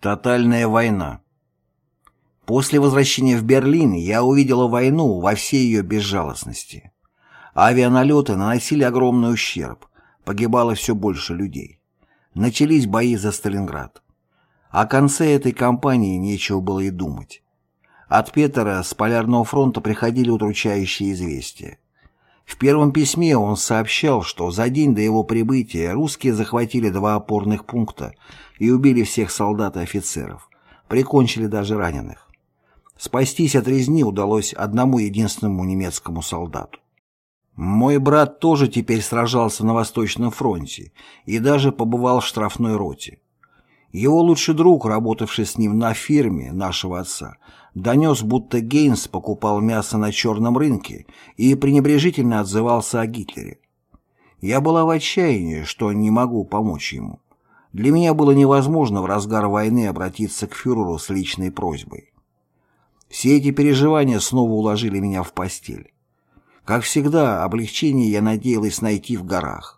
Тотальная война. После возвращения в Берлин я увидела войну во всей ее безжалостности. Авианалеты наносили огромный ущерб, погибало все больше людей. Начались бои за Сталинград. О конце этой кампании нечего было и думать. От Петера с Полярного фронта приходили удручающие известия. В первом письме он сообщал, что за день до его прибытия русские захватили два опорных пункта и убили всех солдат и офицеров, прикончили даже раненых. Спастись от резни удалось одному единственному немецкому солдату. Мой брат тоже теперь сражался на Восточном фронте и даже побывал в штрафной роте. Его лучший друг, работавший с ним на фирме нашего отца, донес, будто Гейнс покупал мясо на черном рынке и пренебрежительно отзывался о Гитлере. Я была в отчаянии, что не могу помочь ему. Для меня было невозможно в разгар войны обратиться к фюреру с личной просьбой. Все эти переживания снова уложили меня в постель. Как всегда, облегчение я надеялась найти в горах.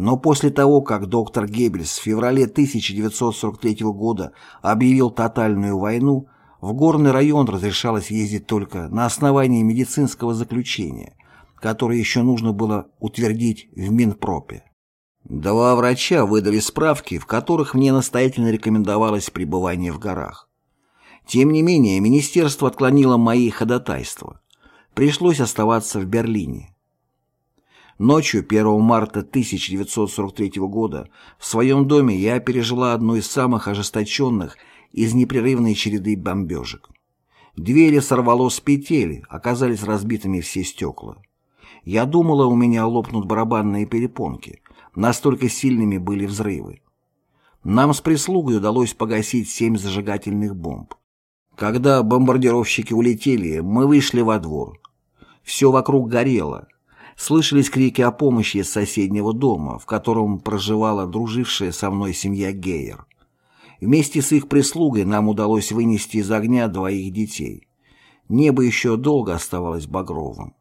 Но после того, как доктор Геббельс в феврале 1943 года объявил тотальную войну, в горный район разрешалось ездить только на основании медицинского заключения, которое еще нужно было утвердить в Минпропе. Два врача выдали справки, в которых мне настоятельно рекомендовалось пребывание в горах. Тем не менее, министерство отклонило мои ходатайства. Пришлось оставаться в Берлине. Ночью 1 марта 1943 года в своем доме я пережила одну из самых ожесточенных из непрерывной череды бомбежек. Двери сорвало с петель, оказались разбитыми все стекла. Я думала, у меня лопнут барабанные перепонки, настолько сильными были взрывы. Нам с прислугой удалось погасить семь зажигательных бомб. Когда бомбардировщики улетели, мы вышли во двор. Все вокруг горело, Слышались крики о помощи из соседнего дома, в котором проживала дружившая со мной семья Гейер. Вместе с их прислугой нам удалось вынести из огня двоих детей. Небо еще долго оставалось багровым.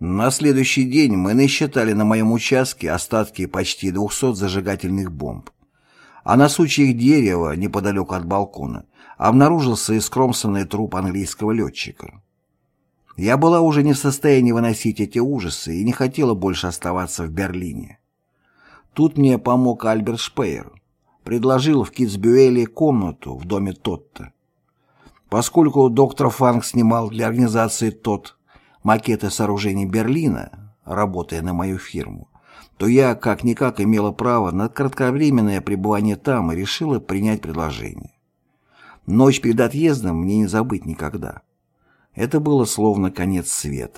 На следующий день мы насчитали на моем участке остатки почти 200 зажигательных бомб. А на сучьях дерева, неподалеку от балкона, обнаружился искромсанный труп английского летчика. Я была уже не в состоянии выносить эти ужасы и не хотела больше оставаться в Берлине. Тут мне помог Альберт Шпеер. Предложил в Китсбюэле комнату в доме Тотта. Поскольку доктор Фанк снимал для организации ТОТ макеты сооружений Берлина, работая на мою фирму, то я как-никак имела право на кратковременное пребывание там и решила принять предложение. Ночь перед отъездом мне не забыть никогда. Это было словно конец света.